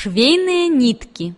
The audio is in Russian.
швейные нитки.